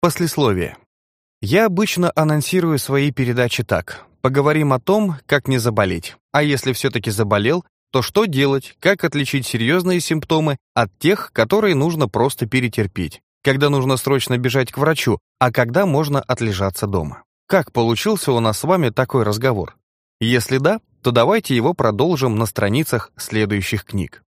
Послесловие. Я обычно анонсирую свои передачи так. Поговорим о том, как не заболеть. А если все-таки заболел, то что делать, как отличить серьезные симптомы от тех, которые нужно просто перетерпеть, когда нужно срочно бежать к врачу, а когда можно отлежаться дома. Как получился у нас с вами такой разговор? Если да, то давайте его продолжим на страницах следующих книг.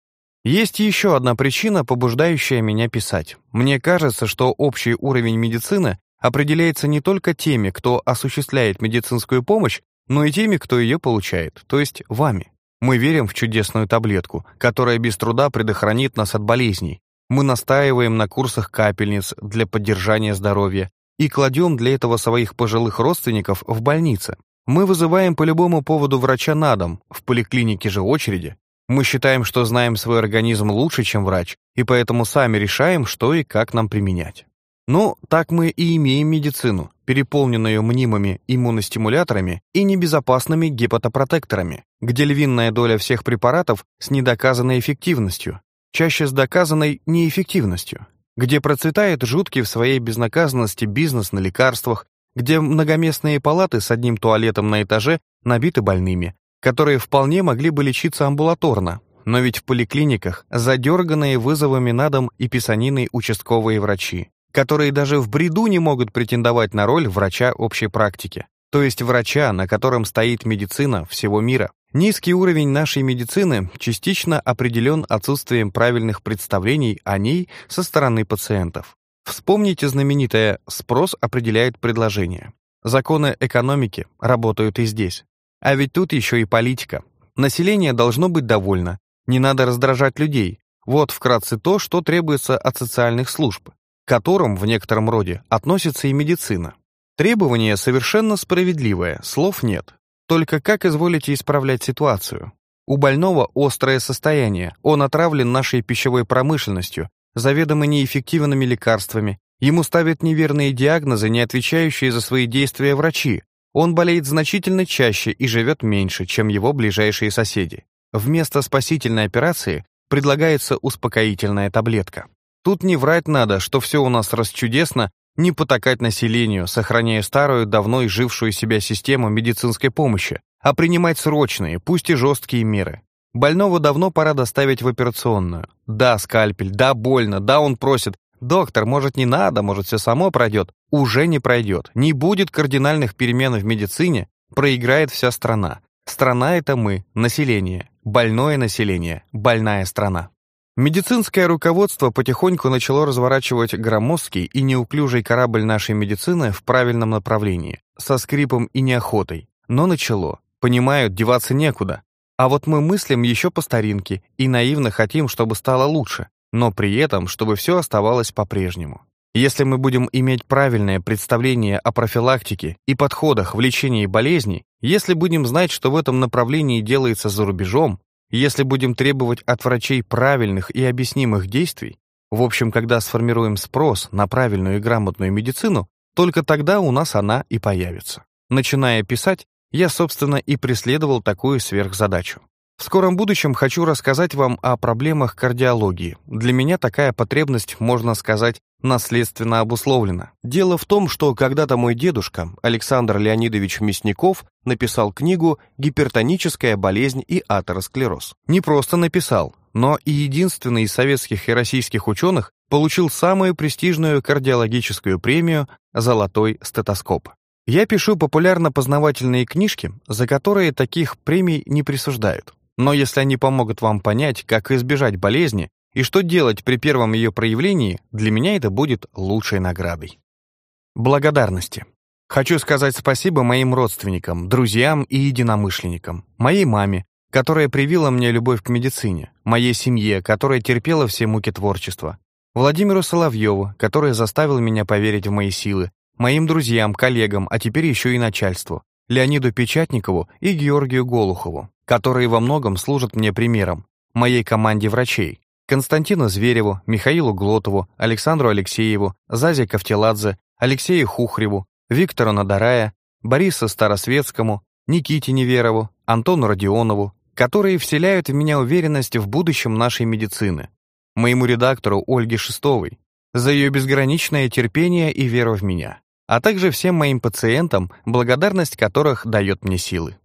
Есть еще одна причина, побуждающая меня писать. Мне кажется, что общий уровень медицины определяется не только теми, кто осуществляет медицинскую помощь, но и теми, кто ее получает, то есть вами. Мы верим в чудесную таблетку, которая без труда предохранит нас от болезней. Мы настаиваем на курсах капельниц для поддержания здоровья и кладем для этого своих пожилых родственников в больнице. Мы вызываем по любому поводу врача на дом, в поликлинике же очереди, мы считаем, что знаем свой организм лучше, чем врач, и поэтому сами решаем, что и как нам применять. Ну, так мы и имеем медицину, переполненную мнимыми иммуностимуляторами и небезопасными гепатопротекторами, где львиная доля всех препаратов с недоказанной эффективностью, чаще с доказанной неэффективностью, где процветает жуткий в своей безнаказанности бизнес на лекарствах, где многоместные палаты с одним туалетом на этаже набиты больными, которые вполне могли бы лечиться амбулаторно, но ведь в поликлиниках задерганные вызовами на дом и писаниной участковые врачи, которые даже в бреду не могут претендовать на роль врача общей практики, то есть врача, на котором стоит медицина всего мира. Низкий уровень нашей медицины частично определен отсутствием правильных представлений о ней со стороны пациентов. Вспомните знаменитое «спрос определяет предложение». Законы экономики работают и здесь. А ведь тут еще и политика. Население должно быть довольно. Не надо раздражать людей. Вот вкратце то, что требуется от социальных служб, к которым в некотором роде относится и медицина. Требование совершенно справедливое, слов нет. Только как изволите исправлять ситуацию? У больного острое состояние, он отравлен нашей пищевой промышленностью, заведомо неэффективными лекарствами, ему ставят неверные диагнозы, не отвечающие за свои действия врачи, он болеет значительно чаще и живет меньше, чем его ближайшие соседи. Вместо спасительной операции предлагается успокоительная таблетка. Тут не врать надо, что все у нас расчудесно, не потакать населению, сохраняя старую, давно изжившую себя систему медицинской помощи, а принимать срочные, пусть и жесткие меры. Больного давно пора доставить в операционную. Да, скальпель, да, больно, да, он просит, Доктор, может, не надо, может, все само пройдет. Уже не пройдет. Не будет кардинальных перемен в медицине, проиграет вся страна. Страна — это мы, население. Больное население, больная страна. Медицинское руководство потихоньку начало разворачивать громоздкий и неуклюжий корабль нашей медицины в правильном направлении, со скрипом и неохотой. Но начало. Понимают, деваться некуда. А вот мы мыслим еще по старинке и наивно хотим, чтобы стало лучше но при этом, чтобы все оставалось по-прежнему. Если мы будем иметь правильное представление о профилактике и подходах в лечении болезней, если будем знать, что в этом направлении делается за рубежом, если будем требовать от врачей правильных и объяснимых действий, в общем, когда сформируем спрос на правильную и грамотную медицину, только тогда у нас она и появится. Начиная писать, я, собственно, и преследовал такую сверхзадачу. В скором будущем хочу рассказать вам о проблемах кардиологии. Для меня такая потребность, можно сказать, наследственно обусловлена. Дело в том, что когда-то мой дедушка, Александр Леонидович Мясников, написал книгу «Гипертоническая болезнь и атеросклероз». Не просто написал, но и единственный из советских и российских ученых получил самую престижную кардиологическую премию «Золотой стетоскоп». Я пишу популярно-познавательные книжки, за которые таких премий не присуждают. Но если они помогут вам понять, как избежать болезни и что делать при первом ее проявлении, для меня это будет лучшей наградой. Благодарности. Хочу сказать спасибо моим родственникам, друзьям и единомышленникам, моей маме, которая привила мне любовь к медицине, моей семье, которая терпела все муки творчества, Владимиру Соловьеву, который заставил меня поверить в мои силы, моим друзьям, коллегам, а теперь еще и начальству, Леониду Печатникову и Георгию Голухову которые во многом служат мне примером, моей команде врачей, Константину Звереву, Михаилу Глотову, Александру Алексееву, Зазе Ковтеладзе, Алексею Хухреву, Виктору Надарая, Борису Старосветскому, Никите Неверову, Антону Родионову, которые вселяют в меня уверенность в будущем нашей медицины, моему редактору Ольге Шестовой, за ее безграничное терпение и веру в меня, а также всем моим пациентам, благодарность которых дает мне силы.